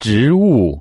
植物。